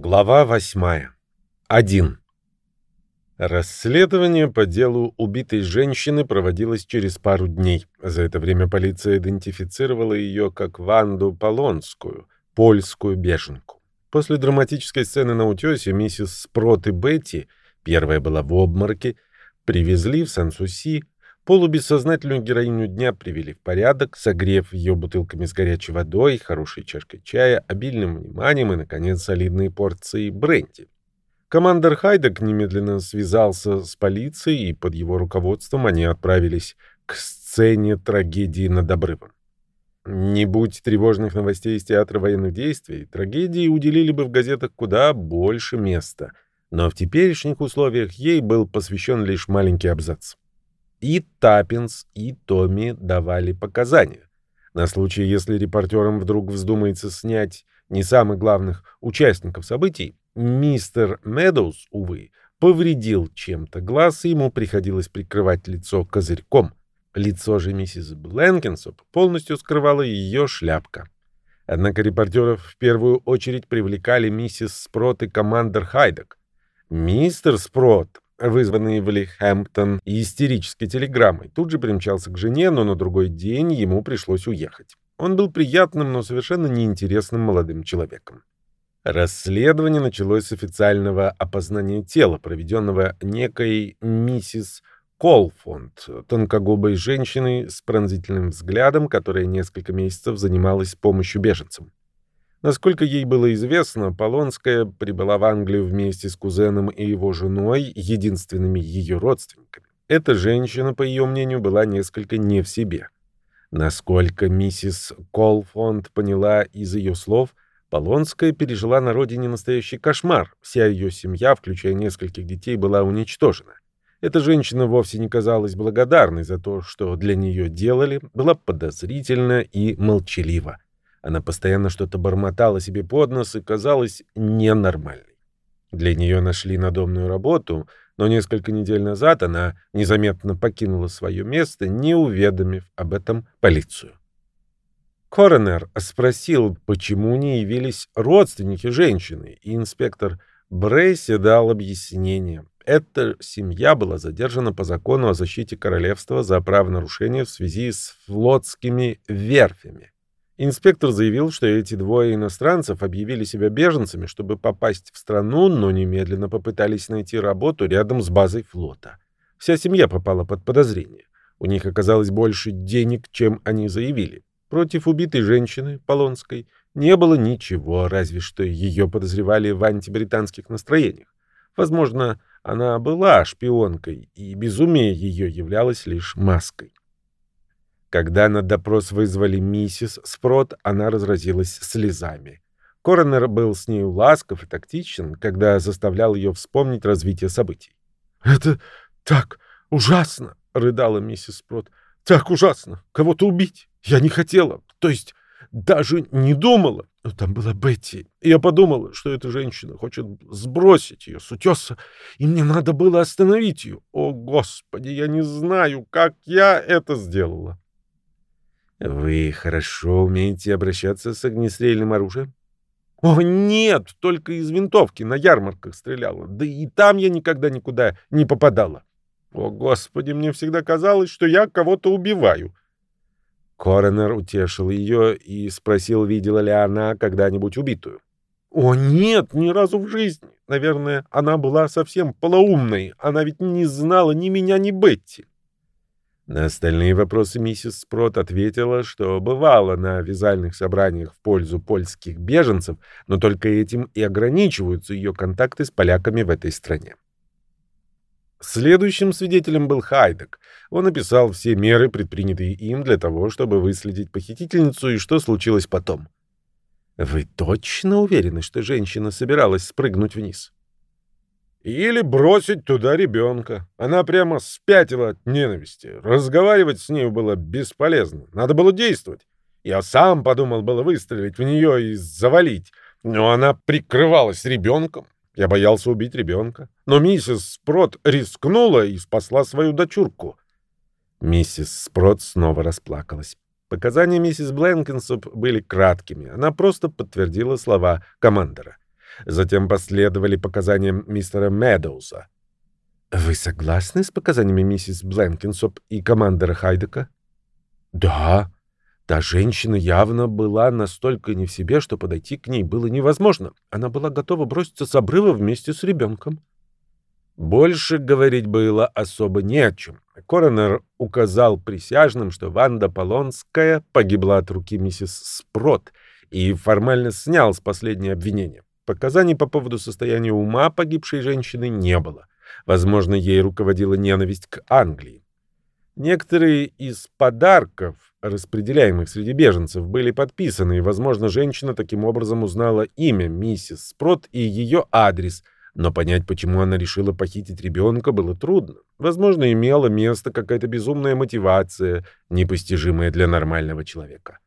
Глава восьмая. 1. Расследование по делу убитой женщины проводилось через пару дней. За это время полиция идентифицировала ее как Ванду Полонскую, польскую беженку. После драматической сцены на утесе миссис Спрот и Бетти, первая была в обмороке, привезли в Сан-Суси, Полубессознательную героиню дня привели в порядок, согрев ее бутылками с горячей водой, хорошей чашкой чая, обильным вниманием и, наконец, солидные порции бренди. Командор Хайдек немедленно связался с полицией, и под его руководством они отправились к сцене трагедии над обрывом. Не будь тревожных новостей из театра военных действий, трагедии уделили бы в газетах куда больше места, но в теперешних условиях ей был посвящен лишь маленький абзац. И Таппинс, и Томми давали показания. На случай, если репортерам вдруг вздумается снять не самых главных участников событий, мистер Медоуз, увы, повредил чем-то глаз, и ему приходилось прикрывать лицо козырьком. Лицо же миссис Бленкинсоп полностью скрывала ее шляпка. Однако репортеров в первую очередь привлекали миссис Спрот и командор Хайдек. Мистер Спрот вызванный в Лихэмптон истерической телеграммой, тут же примчался к жене, но на другой день ему пришлось уехать. Он был приятным, но совершенно неинтересным молодым человеком. Расследование началось с официального опознания тела, проведенного некой миссис Колфонд, тонкогубой женщиной с пронзительным взглядом, которая несколько месяцев занималась помощью беженцам. Насколько ей было известно, Полонская прибыла в Англию вместе с кузеном и его женой, единственными ее родственниками. Эта женщина, по ее мнению, была несколько не в себе. Насколько миссис Колфонд поняла из ее слов, Полонская пережила на родине настоящий кошмар. Вся ее семья, включая нескольких детей, была уничтожена. Эта женщина вовсе не казалась благодарной за то, что для нее делали, была подозрительна и молчалива. Она постоянно что-то бормотала себе под нос и казалась ненормальной. Для нее нашли надомную работу, но несколько недель назад она незаметно покинула свое место, не уведомив об этом полицию. Коронер спросил, почему не явились родственники женщины, и инспектор Брейси дал объяснение. Эта семья была задержана по закону о защите королевства за правонарушение в связи с флотскими верфями. Инспектор заявил, что эти двое иностранцев объявили себя беженцами, чтобы попасть в страну, но немедленно попытались найти работу рядом с базой флота. Вся семья попала под подозрение. У них оказалось больше денег, чем они заявили. Против убитой женщины, Полонской, не было ничего, разве что ее подозревали в антибританских настроениях. Возможно, она была шпионкой, и безумие ее являлось лишь маской. Когда на допрос вызвали миссис Спрот, она разразилась слезами. Коронер был с ней ласков и тактичен, когда заставлял ее вспомнить развитие событий. «Это так ужасно!» — рыдала миссис Спрот. «Так ужасно! Кого-то убить! Я не хотела, то есть даже не думала. Но там была Бетти. И я подумала, что эта женщина хочет сбросить ее с утеса, и мне надо было остановить ее. О, Господи, я не знаю, как я это сделала!» Вы хорошо умеете обращаться с огнестрельным оружием? О, нет, только из винтовки на ярмарках стреляла. Да и там я никогда никуда не попадала. О, Господи, мне всегда казалось, что я кого-то убиваю. Коронер утешил ее и спросил, видела ли она когда-нибудь убитую. О, нет, ни разу в жизни. Наверное, она была совсем полоумной. Она ведь не знала ни меня, ни Бетти. На остальные вопросы миссис Спрот ответила, что бывала на вязальных собраниях в пользу польских беженцев, но только этим и ограничиваются ее контакты с поляками в этой стране. Следующим свидетелем был Хайдек. Он описал все меры, предпринятые им для того, чтобы выследить похитительницу и что случилось потом. «Вы точно уверены, что женщина собиралась спрыгнуть вниз?» Или бросить туда ребенка. Она прямо спятила от ненависти. Разговаривать с ней было бесполезно. Надо было действовать. Я сам подумал было выстрелить в нее и завалить. Но она прикрывалась ребенком. Я боялся убить ребенка. Но миссис Спрот рискнула и спасла свою дочурку. Миссис Спрот снова расплакалась. Показания миссис Бленкинсоп были краткими. Она просто подтвердила слова командора. Затем последовали показания мистера Медоуза. «Вы согласны с показаниями миссис Бленкинсоп и командора Хайдека?» «Да. Та женщина явно была настолько не в себе, что подойти к ней было невозможно. Она была готова броситься с обрыва вместе с ребенком». Больше говорить было особо не о чем. Коронер указал присяжным, что Ванда Полонская погибла от руки миссис Спрот и формально снял с последнее обвинение. Показаний по поводу состояния ума погибшей женщины не было. Возможно, ей руководила ненависть к Англии. Некоторые из подарков, распределяемых среди беженцев, были подписаны, и, возможно, женщина таким образом узнала имя миссис Спрот и ее адрес – но понять, почему она решила похитить ребенка, было трудно. Возможно, имела место какая-то безумная мотивация, непостижимая для нормального человека.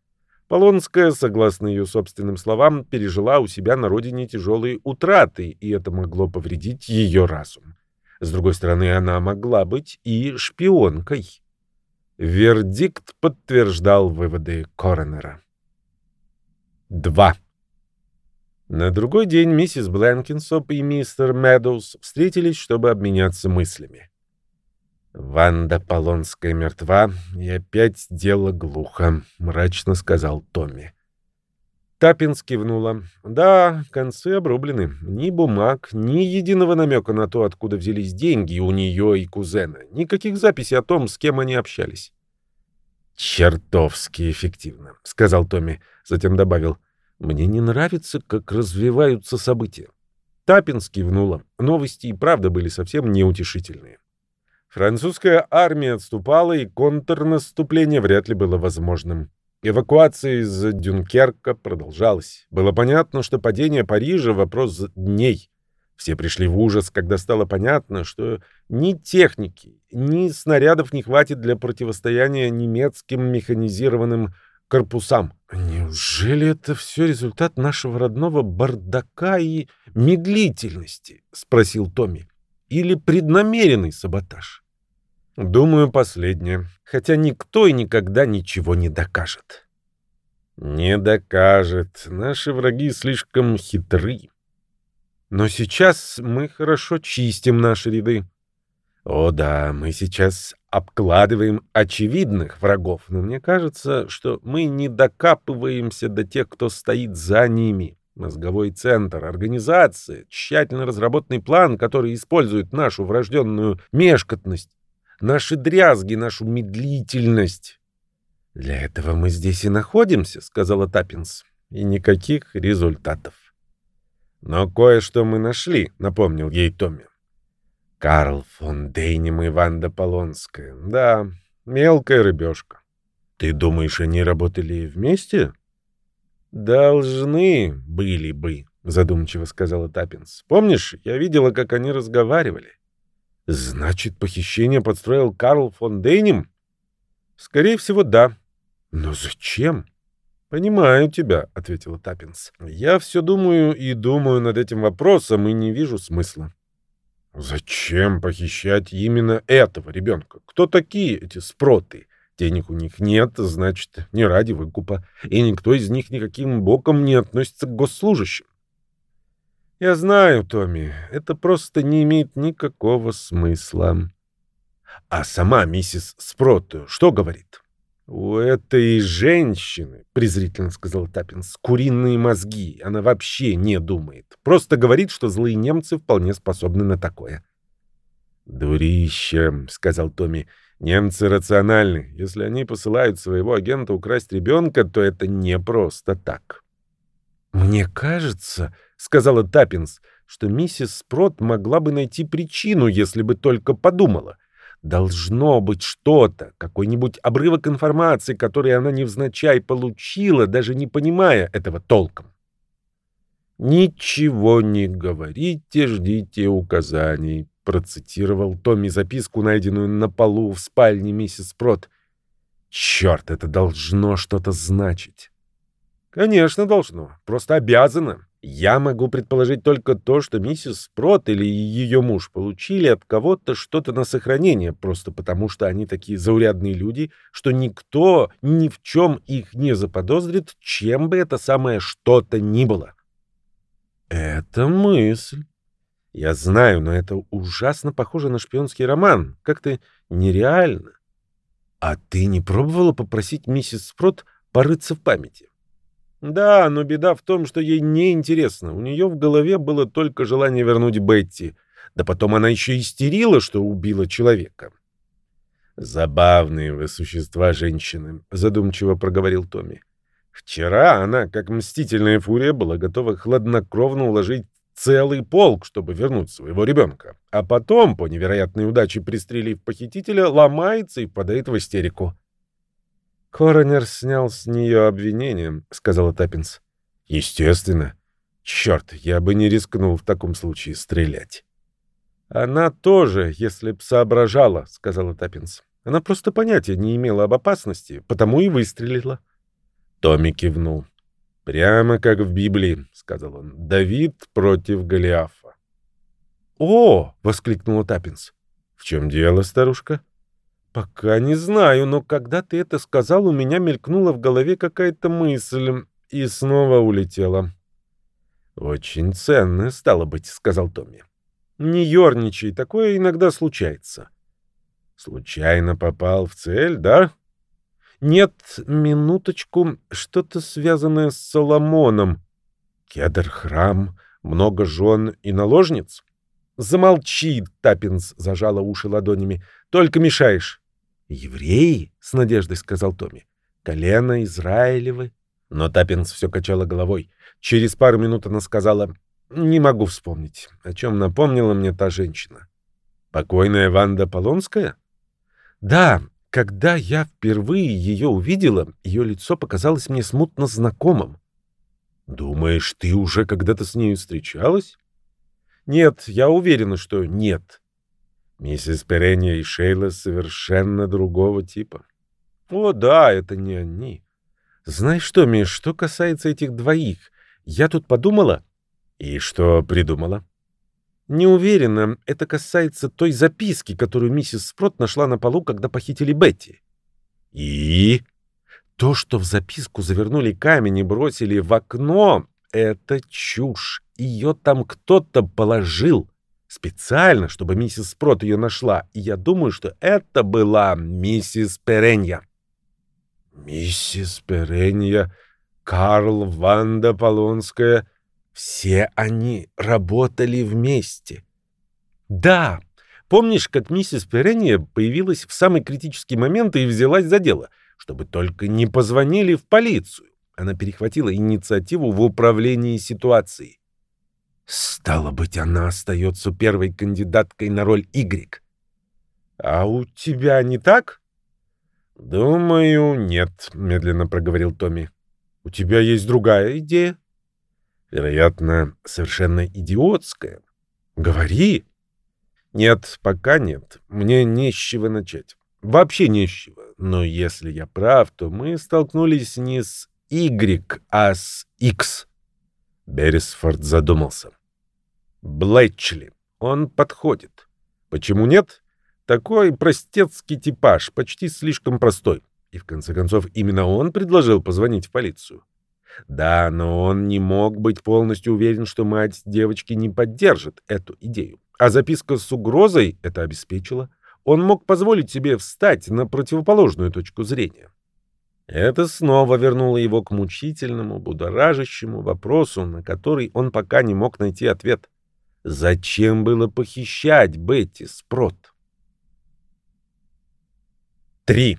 Полонская, согласно ее собственным словам, пережила у себя на родине тяжелые утраты, и это могло повредить ее разум. С другой стороны, она могла быть и шпионкой. Вердикт подтверждал выводы коронера. 2. На другой день миссис Бленкинсоп и мистер Медоуз встретились, чтобы обменяться мыслями. «Ванда Полонская мертва, и опять дело глухо», — мрачно сказал Томми. Таппенс кивнула. «Да, концы обрублены. Ни бумаг, ни единого намека на то, откуда взялись деньги у нее и кузена. Никаких записей о том, с кем они общались». «Чертовски эффективно», — сказал Томми. Затем добавил — мне не нравится, как развиваются события. Таппинс кивнула. Новости и правда были совсем неутешительные. Французская армия отступала, и контрнаступление вряд ли было возможным. Эвакуация из Дюнкерка продолжалась. Было понятно, что падение Парижа — вопрос дней. Все пришли в ужас, когда стало понятно, что ни техники, ни снарядов не хватит для противостояния немецким механизированным корпусам. Неужели это все результат нашего родного бардака и медлительности? спросил Томми. Или преднамеренный саботаж? Думаю, последнее. Хотя никто и никогда ничего не докажет. Не докажет. Наши враги слишком хитры. Но сейчас мы хорошо чистим наши ряды. О да, мы сейчас обкладываем очевидных врагов, но мне кажется, что мы не докапываемся до тех, кто стоит за ними. Мозговой центр, организация, тщательно разработанный план, который использует нашу врожденную мешкотность, наши дрязги, нашу медлительность. «Для этого мы здесь и находимся», — сказала Таппенс. «И никаких результатов». «Но кое-что мы нашли», — напомнил ей Томми. Карл фон Дейним и Ванда Полонская. Да, мелкая рыбешка. Ты думаешь, они работали вместе? Должны были бы, задумчиво сказала Таппенс. Помнишь, я видела, как они разговаривали. Значит, похищение подстроил Карл фон Дейнем? Скорее всего, да. Но зачем? Понимаю тебя, ответила Таппинс. Я все думаю и думаю над этим вопросом и не вижу смысла. Зачем похищать именно этого ребенка? Кто такие эти спроты? Денег у них нет, значит, не ради выкупа, и никто из них никаким боком не относится к госслужащим. Я знаю, Томми, это просто не имеет никакого смысла. А сама миссис Спрот что говорит? «У этой женщины, — презрительно сказал Таппинс, — куриные мозги. Она вообще не думает. Просто говорит, что злые немцы вполне способны на такое». «Дурище», — сказал Томми. «Немцы рациональны. Если они посылают своего агента украсть ребенка, то это не просто так». «Мне кажется, — сказала Таппинс, — что миссис Спрот могла бы найти причину, если бы только подумала. Должно быть что-то, какой-нибудь обрывок информации, который она невзначай получила, даже не понимая этого толком. «Ничего не говорите, ждите указаний», — процитировал Томми записку, найденную на полу в спальне миссис Прот. «Черт, это должно что-то значить». «Конечно, должно. Просто обязано. Я могу предположить только то, что миссис Прот или ее муж получили от кого-то что-то на сохранение, просто потому что они такие заурядные люди, что никто ни в чем их не заподозрит, чем бы это самое что-то ни было. Это мысль. Я знаю, но это ужасно похоже на шпионский роман. Как-то нереально. А ты не пробовала попросить миссис Спрот порыться в памяти? Да, но беда в том, что ей не интересно. У нее в голове было только желание вернуть Бетти. Да потом она еще истерила, что убила человека. Забавные вы существа, женщины, задумчиво проговорил Томми. Вчера она, как мстительная фурия, была готова хладнокровно уложить целый полк, чтобы вернуть своего ребенка. А потом, по невероятной удаче пристрелив похитителя, ломается и впадает в истерику. «Коронер снял с нее обвинение», — сказала Таппенс. «Естественно. Черт, я бы не рискнул в таком случае стрелять». «Она тоже, если б соображала», — сказала Таппенс. «Она просто понятия не имела об опасности, потому и выстрелила». Томми кивнул. «Прямо как в Библии», — сказал он. «Давид против Голиафа». «О!» — воскликнула Таппенс. «В чем дело, старушка?» «Пока не знаю, но когда ты это сказал, у меня мелькнула в голове какая-то мысль и снова улетела». «Очень ценно, стало быть», — сказал Томми. «Не ерничай, такое иногда случается». «Случайно попал в цель, да?» «Нет, минуточку, что-то связанное с Соломоном. Кедр, храм, много жен и наложниц?» «Замолчи!» — Таппенс зажала уши ладонями. «Только мешаешь». «Евреи?» — с надеждой сказал Томми. «Колено Израилевы?» Но Таппенс все качала головой. Через пару минут она сказала, «Не могу вспомнить, о чем напомнила мне та женщина». «Покойная Ванда Полонская?» «Да, когда я впервые ее увидела, ее лицо показалось мне смутно знакомым». «Думаешь, ты уже когда-то с ней встречалась?» «Нет, я уверена, что нет. Миссис Перенья и Шейла совершенно другого типа. О, да, это не они. Знаешь что, Миш, что касается этих двоих, я тут подумала... И что придумала? Не уверена, это касается той записки, которую миссис Спрот нашла на полу, когда похитили Бетти. И? То, что в записку завернули камень и бросили в окно, это чушь. Ее там кто-то положил. Специально, чтобы миссис Спрот ее нашла. И я думаю, что это была миссис Перенья. Миссис Перенья, Карл, Ванда Полонская. Все они работали вместе. Да, помнишь, как миссис Перенья появилась в самый критический момент и взялась за дело, чтобы только не позвонили в полицию. Она перехватила инициативу в управлении ситуацией. Стало быть, она остается первой кандидаткой на роль Y. А у тебя не так? Думаю, нет, медленно проговорил Томми. У тебя есть другая идея? Вероятно, совершенно идиотская. Говори. Нет, пока нет. Мне не с чего начать. Вообще не с чего. Но если я прав, то мы столкнулись не с Y, а с X. Бересфорд задумался. Блэчли. Он подходит. Почему нет? Такой простецкий типаж, почти слишком простой. И в конце концов именно он предложил позвонить в полицию. Да, но он не мог быть полностью уверен, что мать девочки не поддержит эту идею. А записка с угрозой это обеспечила. Он мог позволить себе встать на противоположную точку зрения. Это снова вернуло его к мучительному, будоражащему вопросу, на который он пока не мог найти ответ. Зачем было похищать Бетти Спрот? 3.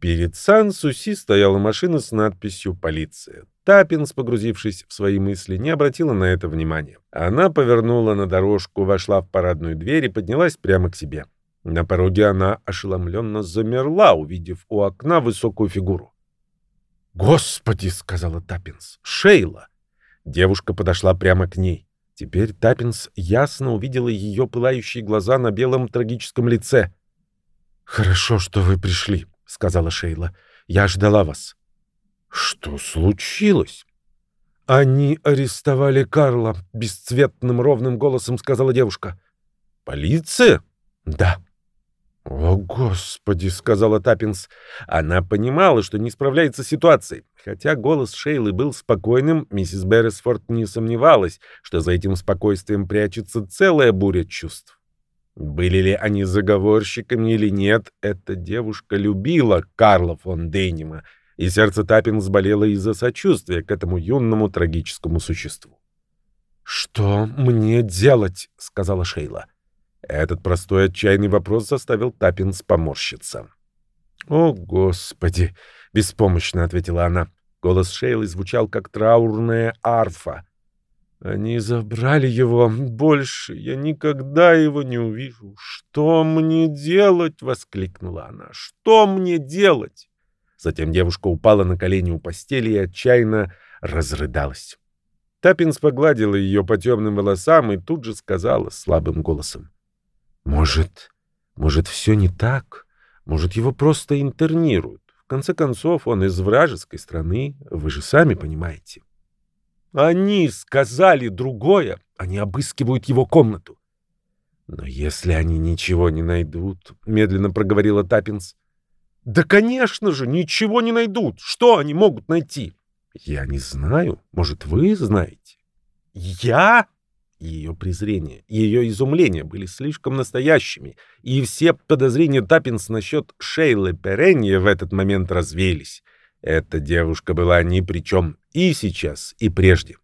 Перед Сан-Суси стояла машина с надписью «Полиция». Таппенс, погрузившись в свои мысли, не обратила на это внимания. Она повернула на дорожку, вошла в парадную дверь и поднялась прямо к себе. На пороге она ошеломленно замерла, увидев у окна высокую фигуру. «Господи!» — сказала Таппенс. «Шейла!» Девушка подошла прямо к ней. Теперь Таппенс ясно увидела ее пылающие глаза на белом трагическом лице. «Хорошо, что вы пришли», — сказала Шейла. «Я ждала вас». «Что случилось?» «Они арестовали Карла», — бесцветным ровным голосом сказала девушка. «Полиция?» «Да». «О, Господи!» — сказала Таппинс. Она понимала, что не справляется с ситуацией. Хотя голос Шейлы был спокойным, миссис Берресфорд не сомневалась, что за этим спокойствием прячется целая буря чувств. Были ли они заговорщиками или нет, эта девушка любила Карла фон Дейнима, и сердце Таппенс болело из-за сочувствия к этому юному трагическому существу. «Что мне делать?» — сказала Шейла. Этот простой отчаянный вопрос заставил Таппенс поморщиться. «О, Господи!» — беспомощно ответила она. Голос Шейлы звучал, как траурная арфа. «Они забрали его. Больше я никогда его не увижу. Что мне делать?» — воскликнула она. «Что мне делать?» Затем девушка упала на колени у постели и отчаянно разрыдалась. Таппинс погладила ее по темным волосам и тут же сказала слабым голосом. Может, может, все не так? Может, его просто интернируют? В конце концов, он из вражеской страны, вы же сами понимаете. Они сказали другое, они обыскивают его комнату. Но если они ничего не найдут, медленно проговорила Таппинс. Да, конечно же, ничего не найдут. Что они могут найти? Я не знаю. Может, вы знаете? Я? Ее презрение, ее изумление были слишком настоящими, и все подозрения Таппинс насчет Шейлы Перенье в этот момент развеялись. Эта девушка была ни при чем и сейчас, и прежде.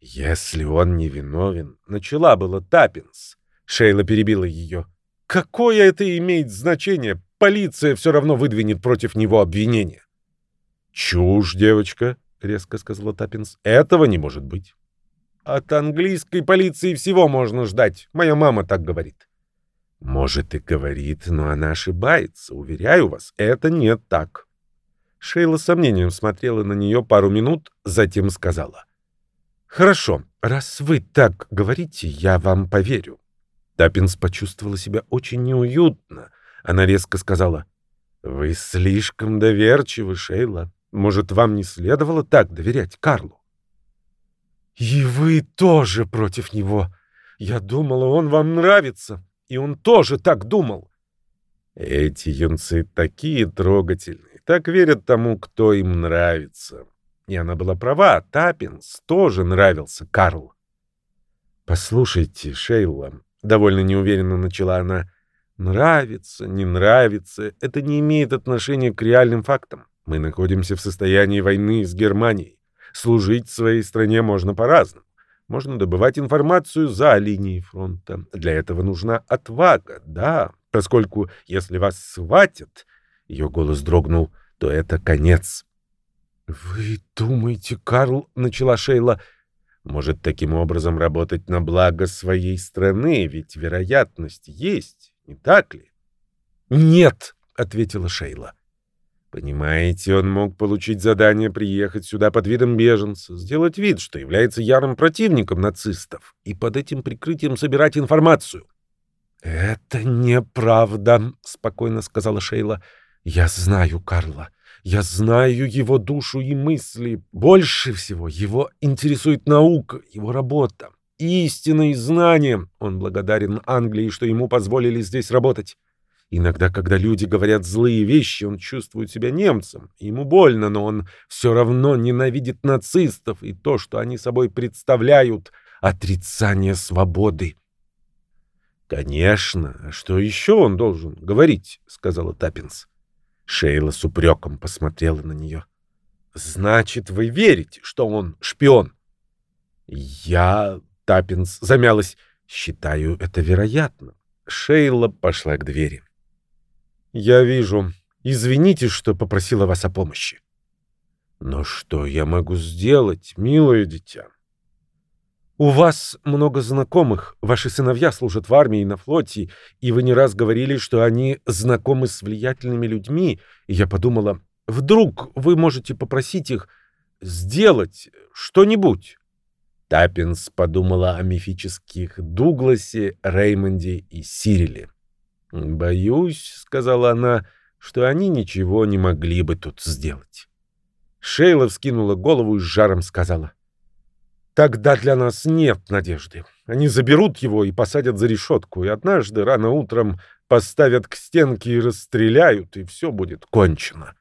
«Если он не виновен», — начала была Таппинс. Шейла перебила ее. «Какое это имеет значение? Полиция все равно выдвинет против него обвинение». «Чушь, девочка», — резко сказала Таппинс. «Этого не может быть». От английской полиции всего можно ждать. Моя мама так говорит. Может, и говорит, но она ошибается. Уверяю вас, это не так. Шейла с сомнением смотрела на нее пару минут, затем сказала. «Хорошо, раз вы так говорите, я вам поверю». Таппинс почувствовала себя очень неуютно. Она резко сказала. «Вы слишком доверчивы, Шейла. Может, вам не следовало так доверять Карлу?» «И вы тоже против него. Я думала, он вам нравится, и он тоже так думал». Эти юнцы такие трогательные, так верят тому, кто им нравится. И она была права, Таппинс тоже нравился Карл. «Послушайте, Шейла», — довольно неуверенно начала она, — «нравится, не нравится, это не имеет отношения к реальным фактам. Мы находимся в состоянии войны с Германией. Служить своей стране можно по-разному. Можно добывать информацию за линией фронта. Для этого нужна отвага, да, поскольку если вас схватят, ее голос дрогнул, то это конец. «Вы думаете, Карл, — начала Шейла, — может таким образом работать на благо своей страны, ведь вероятность есть, не так ли?» «Нет», — ответила Шейла. Понимаете, он мог получить задание приехать сюда под видом беженца, сделать вид, что является ярым противником нацистов, и под этим прикрытием собирать информацию. «Это неправда», — спокойно сказала Шейла. «Я знаю Карла. Я знаю его душу и мысли. Больше всего его интересует наука, его работа, истина и знания. Он благодарен Англии, что ему позволили здесь работать. Иногда, когда люди говорят злые вещи, он чувствует себя немцем. Ему больно, но он все равно ненавидит нацистов и то, что они собой представляют — отрицание свободы. «Конечно. Что еще он должен говорить?» — сказала Таппенс. Шейла с упреком посмотрела на нее. «Значит, вы верите, что он шпион?» «Я...» — Таппенс замялась. «Считаю это вероятно». Шейла пошла к двери. «Я вижу. Извините, что попросила вас о помощи». «Но что я могу сделать, милое дитя?» «У вас много знакомых. Ваши сыновья служат в армии и на флоте, и вы не раз говорили, что они знакомы с влиятельными людьми, и я подумала, вдруг вы можете попросить их сделать что-нибудь». Таппинс подумала о мифических Дугласе, Реймонде и Сириле. «Боюсь», — сказала она, — «что они ничего не могли бы тут сделать». Шейла вскинула голову и с жаром сказала. Тогда для нас нет надежды. Они заберут его и посадят за решетку, и однажды рано утром поставят к стенке и расстреляют, и все будет кончено.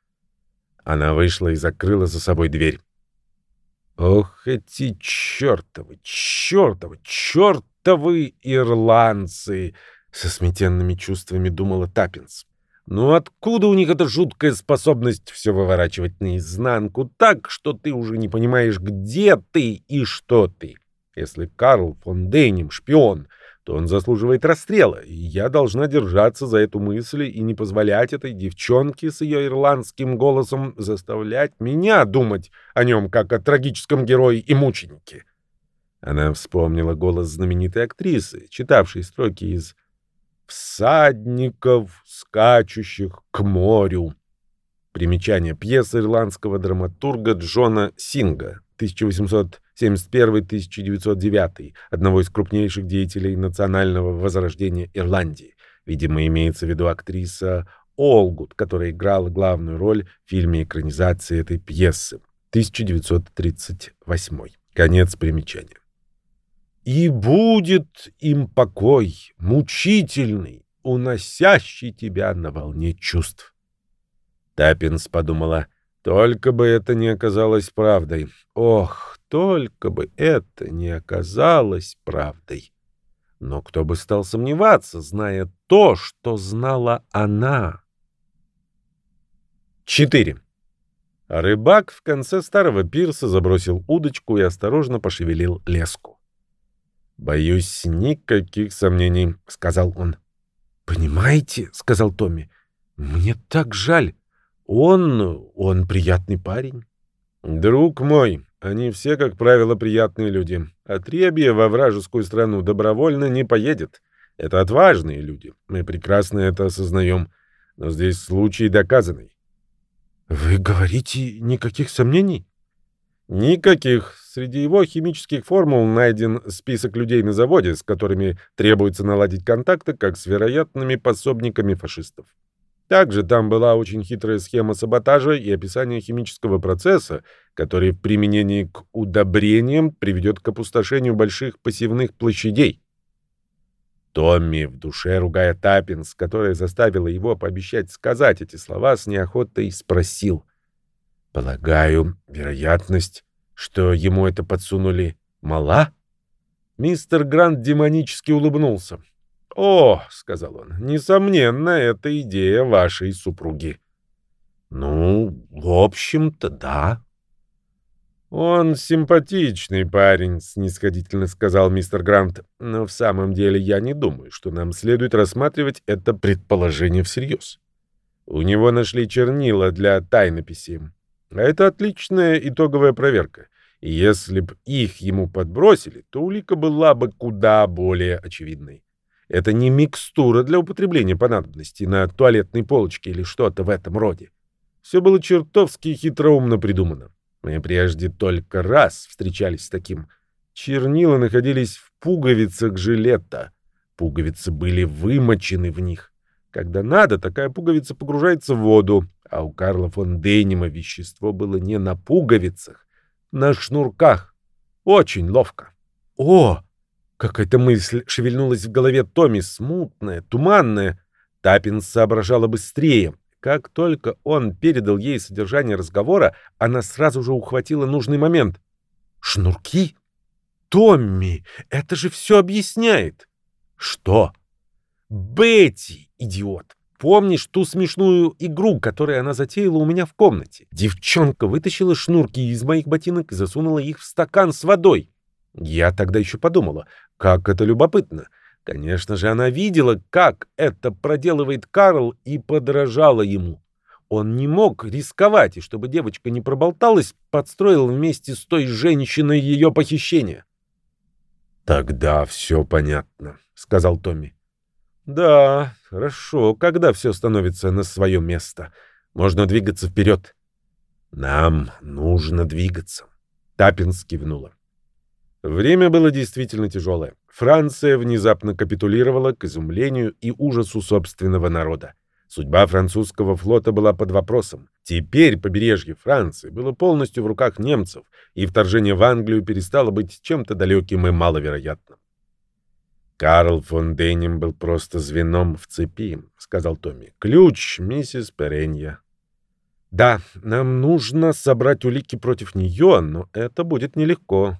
Она вышла и закрыла за собой дверь. Ох, эти чертовы, чертовы, чертовы ирландцы! Со сметенными чувствами думала Таппинс. Ну откуда у них эта жуткая способность все выворачивать наизнанку так, что ты уже не понимаешь, где ты и что ты? Если Карл фон Дейнем шпион, то он заслуживает расстрела, и я должна держаться за эту мысль и не позволять этой девчонке с ее ирландским голосом заставлять меня думать о нем как о трагическом герое и мученике. Она вспомнила голос знаменитой актрисы, читавшей строки из всадников, скачущих к морю. Примечание. Пьеса ирландского драматурга Джона Синга, 1871-1909, одного из крупнейших деятелей национального возрождения Ирландии. Видимо, имеется в виду актриса Олгут, которая играла главную роль в фильме экранизации этой пьесы. 1938. Конец примечания. И будет им покой, мучительный, уносящий тебя на волне чувств. Таппинс подумала, только бы это не оказалось правдой. Ох, только бы это не оказалось правдой. Но кто бы стал сомневаться, зная то, что знала она? 4. Рыбак в конце старого пирса забросил удочку и осторожно пошевелил леску. «Боюсь, никаких сомнений», — сказал он. «Понимаете», — сказал Томми, — «мне так жаль. Он... он приятный парень». «Друг мой, они все, как правило, приятные люди. Отребье во вражескую страну добровольно не поедет. Это отважные люди. Мы прекрасно это осознаем. Но здесь случай доказанный». «Вы говорите, никаких сомнений?» Никаких. Среди его химических формул найден список людей на заводе, с которыми требуется наладить контакты, как с вероятными пособниками фашистов. Также там была очень хитрая схема саботажа и описание химического процесса, который в применении к удобрениям приведет к опустошению больших посевных площадей. Томми, в душе ругая Таппинс, которая заставила его пообещать сказать эти слова, с неохотой спросил. Полагаю, вероятность, что ему это подсунули, мала? Мистер Грант демонически улыбнулся. «О, — сказал он, — несомненно, это идея вашей супруги». «Ну, в общем-то, да». «Он симпатичный парень», — снисходительно сказал мистер Грант. «Но в самом деле я не думаю, что нам следует рассматривать это предположение всерьез. У него нашли чернила для тайнописи. А это отличная итоговая проверка. И если б их ему подбросили, то улика была бы куда более очевидной. Это не микстура для употребления по надобности на туалетной полочке или что-то в этом роде. Все было чертовски хитроумно придумано. Мы прежде только раз встречались с таким. Чернила находились в пуговицах жилета. Пуговицы были вымочены в них. Когда надо, такая пуговица погружается в воду, а у Карла фон Дейнима вещество было не на пуговицах, на шнурках. Очень ловко. О! Какая-то мысль шевельнулась в голове Томми, смутная, туманная. Таппин соображала быстрее. Как только он передал ей содержание разговора, она сразу же ухватила нужный момент. «Шнурки? Томми, это же все объясняет!» «Что?» «Бетти, идиот! Помнишь ту смешную игру, которую она затеяла у меня в комнате? Девчонка вытащила шнурки из моих ботинок и засунула их в стакан с водой. Я тогда еще подумала, как это любопытно. Конечно же, она видела, как это проделывает Карл, и подражала ему. Он не мог рисковать, и чтобы девочка не проболталась, подстроил вместе с той женщиной ее похищение. «Тогда все понятно», — сказал Томми. Да, хорошо, когда все становится на свое место. Можно двигаться вперед. Нам нужно двигаться. Таппинс кивнула. Время было действительно тяжелое. Франция внезапно капитулировала к изумлению и ужасу собственного народа. Судьба французского флота была под вопросом. Теперь побережье Франции было полностью в руках немцев, и вторжение в Англию перестало быть чем-то далеким и маловероятным. «Карл фон Дейнем был просто звеном в цепи», — сказал Томми. «Ключ, миссис Перенья». «Да, нам нужно собрать улики против нее, но это будет нелегко».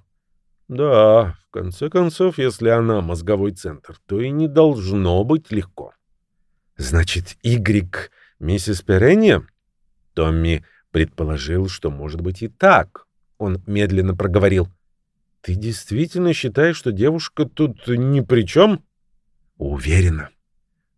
«Да, в конце концов, если она мозговой центр, то и не должно быть легко». Значит, Игрик миссис Перенья? Томми предположил, что может быть и так. Он медленно проговорил. Ты действительно считаешь, что девушка тут ни при чем? Уверена.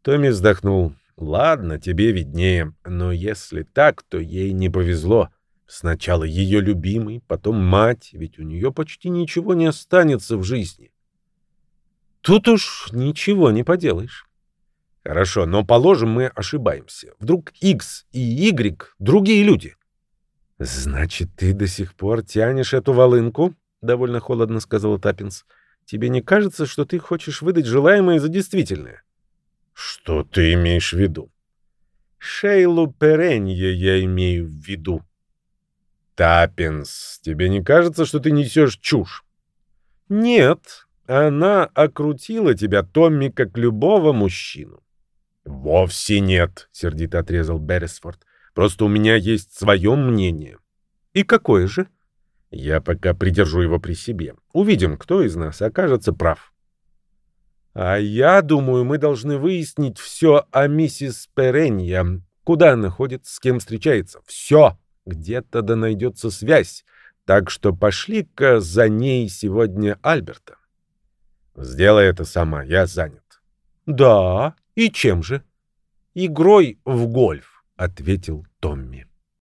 Томми вздохнул. Ладно, тебе виднее, но если так, то ей не повезло. Сначала ее любимый, потом мать, ведь у нее почти ничего не останется в жизни. Тут уж ничего не поделаешь. Хорошо, но положим, мы ошибаемся. Вдруг X и Y — другие люди. Значит, ты до сих пор тянешь эту волынку? Довольно холодно сказал Таппинс. Тебе не кажется, что ты хочешь выдать желаемое за действительное? Что ты имеешь в виду? Шейлу Перенье я имею в виду. Таппинс, тебе не кажется, что ты несешь чушь? Нет, она окрутила тебя, Томми, как любого мужчину. «Вовсе нет», — сердито отрезал Беррисфорд. «Просто у меня есть свое мнение». «И какое же?» «Я пока придержу его при себе. Увидим, кто из нас окажется прав». «А я думаю, мы должны выяснить все о миссис Перенья. Куда она ходит, с кем встречается. Все. Где-то да найдется связь. Так что пошли-ка за ней сегодня Альберта». «Сделай это сама, я занят». «Да, и чем же? Игрой в гольф, ответил Томми.